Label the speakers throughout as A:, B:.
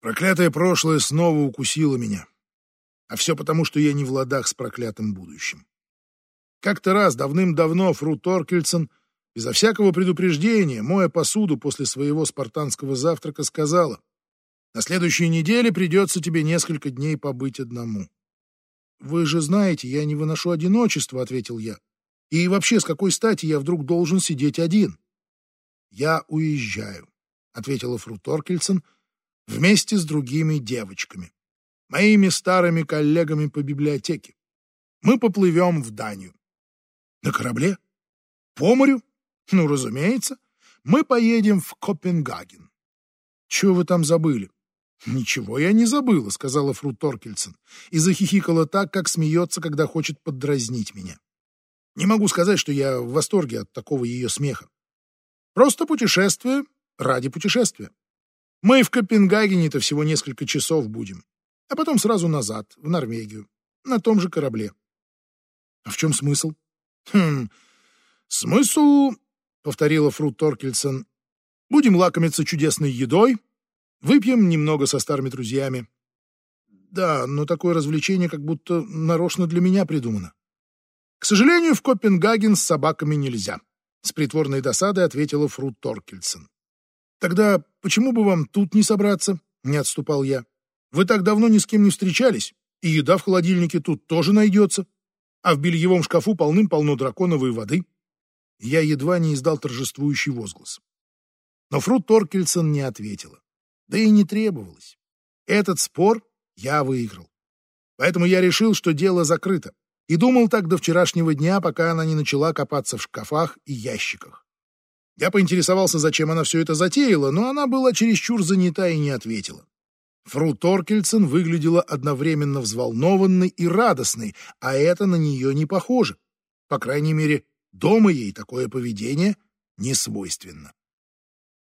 A: Проклятое прошлое снова укусило меня. А все потому, что я не в ладах с проклятым будущим. Как-то раз давным-давно Фру Торкельсон, безо всякого предупреждения, моя посуду после своего спартанского завтрака, сказала, «На следующей неделе придется тебе несколько дней побыть одному». «Вы же знаете, я не выношу одиночества», — ответил я. «И вообще, с какой стати я вдруг должен сидеть один?» «Я уезжаю», — ответила Фру Торкельсон, — вместе с другими девочками, моими старыми коллегами по библиотеке. Мы поплывем в Данию. На корабле? По морю? Ну, разумеется. Мы поедем в Копенгаген. Чего вы там забыли? Ничего я не забыла, сказала Фру Торкельсон и захихикала так, как смеется, когда хочет поддразнить меня. Не могу сказать, что я в восторге от такого ее смеха. Просто путешествие ради путешествия. Мы в Копенгагене-то всего несколько часов будем, а потом сразу назад, в Норвегию, на том же корабле. А в чем смысл? Хм, смысл, — повторила Фру Торкельсон, — будем лакомиться чудесной едой, выпьем немного со старыми друзьями. Да, но такое развлечение как будто нарочно для меня придумано. К сожалению, в Копенгаген с собаками нельзя, — с притворной досадой ответила Фру Торкельсон. Тогда почему бы вам тут не собраться? Не отступал я. Вы так давно ни с кем не встречались, и еда в холодильнике тут тоже найдется. А в бельевом шкафу полным-полно драконовой воды. Я едва не издал торжествующий возглас. Но Фру Торкельсон не ответила. Да и не требовалось. Этот спор я выиграл. Поэтому я решил, что дело закрыто. И думал так до вчерашнего дня, пока она не начала копаться в шкафах и ящиках. Я поинтересовался, зачем она все это затеяла, но она была чересчур занята и не ответила. Фру Торкельсен выглядела одновременно взволнованной и радостной, а это на нее не похоже. По крайней мере, дома ей такое поведение не свойственно.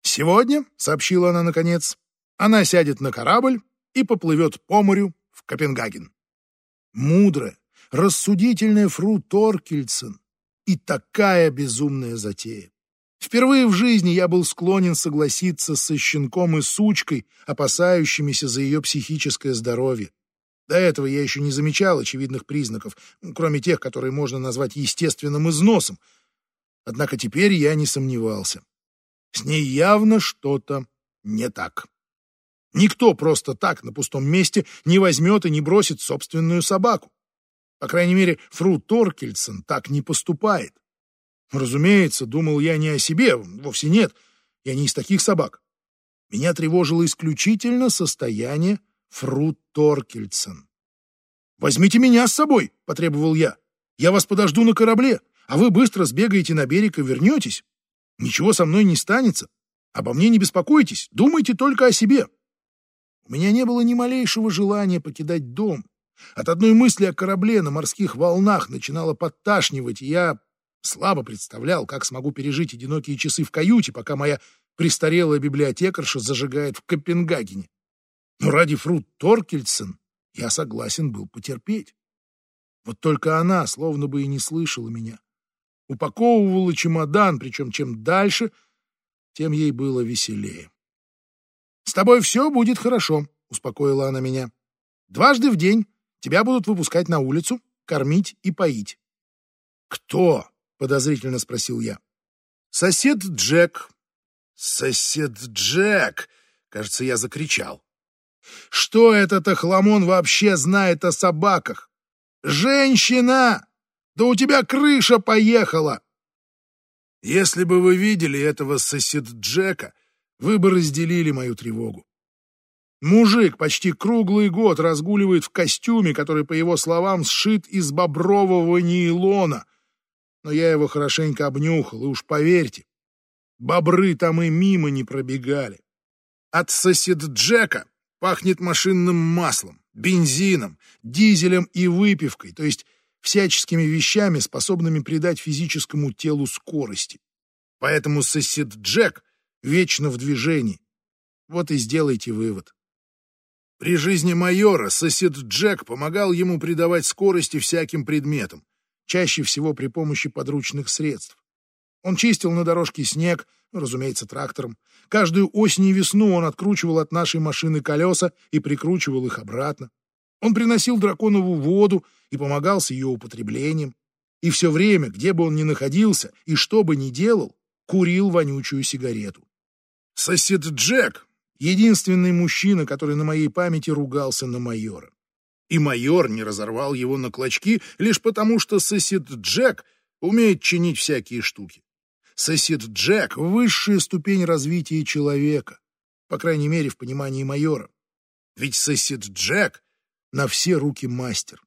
A: «Сегодня», — сообщила она наконец, — «она сядет на корабль и поплывет по морю в Копенгаген». Мудрая, рассудительная Фру Торкельсен и такая безумная затея. Впервые в жизни я был склонен согласиться со щенком и сучкой, опасающимися за ее психическое здоровье. До этого я еще не замечал очевидных признаков, кроме тех, которые можно назвать естественным износом. Однако теперь я не сомневался. С ней явно что-то не так. Никто просто так на пустом месте не возьмет и не бросит собственную собаку. По крайней мере, Фру Торкельсон так не поступает. Разумеется, думал я не о себе, вовсе нет, я не из таких собак. Меня тревожило исключительно состояние Фру Торкельсон. «Возьмите меня с собой», — потребовал я. «Я вас подожду на корабле, а вы быстро сбегаете на берег и вернетесь. Ничего со мной не станется. Обо мне не беспокойтесь, думайте только о себе». У меня не было ни малейшего желания покидать дом. От одной мысли о корабле на морских волнах начинало подташнивать, и я Слабо представлял, как смогу пережить одинокие часы в каюте, пока моя престарелая библиотекарша зажигает в Копенгагене. Но ради Фрут Торкельсен я согласен был потерпеть. Вот только она словно бы и не слышала меня. Упаковывала чемодан, причем чем дальше, тем ей было веселее. «С тобой все будет хорошо», — успокоила она меня. «Дважды в день тебя будут выпускать на улицу, кормить и поить». «Кто?» — подозрительно спросил я. «Сосед Джек». «Сосед Джек!» — кажется, я закричал. «Что этот охламон вообще знает о собаках? Женщина! Да у тебя крыша поехала!» Если бы вы видели этого сосед Джека, вы бы разделили мою тревогу. Мужик почти круглый год разгуливает в костюме, который, по его словам, сшит из бобрового нейлона — но я его хорошенько обнюхал, и уж поверьте, бобры там и мимо не пробегали. От сосед Джека пахнет машинным маслом, бензином, дизелем и выпивкой, то есть всяческими вещами, способными придать физическому телу скорости. Поэтому сосед Джек вечно в движении. Вот и сделайте вывод. При жизни майора сосед Джек помогал ему придавать скорости всяким предметам, чаще всего при помощи подручных средств. Он чистил на дорожке снег, разумеется, трактором. Каждую осень и весну он откручивал от нашей машины колеса и прикручивал их обратно. Он приносил драконову воду и помогал с ее употреблением. И все время, где бы он ни находился и что бы ни делал, курил вонючую сигарету. Сосед Джек — единственный мужчина, который на моей памяти ругался на майора. И майор не разорвал его на клочки лишь потому, что сосед Джек умеет чинить всякие штуки. Сосед Джек — высшая ступень развития человека, по крайней мере, в понимании майора. Ведь сосед Джек на все руки мастер.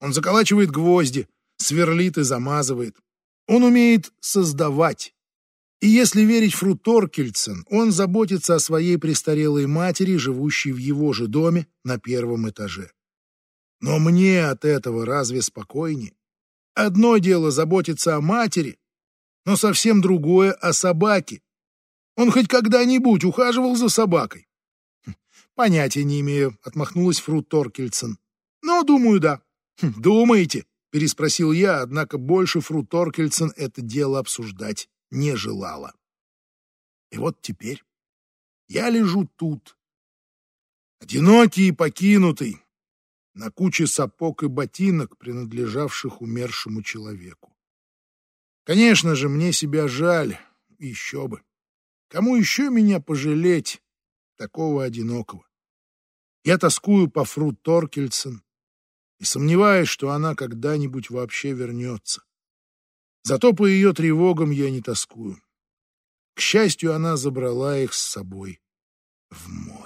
A: Он заколачивает гвозди, сверлит и замазывает. Он умеет создавать. И если верить Фру Торкельсен, он заботится о своей престарелой матери, живущей в его же доме на первом этаже. Но мне от этого разве спокойнее? Одно дело заботиться о матери, но совсем другое о собаке. Он хоть когда-нибудь ухаживал за собакой? Хм, понятия не имею, отмахнулась Фру Торкельсон. Но думаю, да. Хм, думаете? Переспросил я, однако больше Фру Торкельсон это дело обсуждать не желала. И вот теперь я лежу тут, одинокий и покинутый, на куче сапог и ботинок, принадлежавших умершему человеку. Конечно же, мне себя жаль, еще бы. Кому еще меня пожалеть, такого одинокого? Я тоскую по Фру Торкельсон и сомневаюсь, что она когда-нибудь вообще вернется. Зато по ее тревогам я не тоскую. К счастью, она забрала их с собой в море.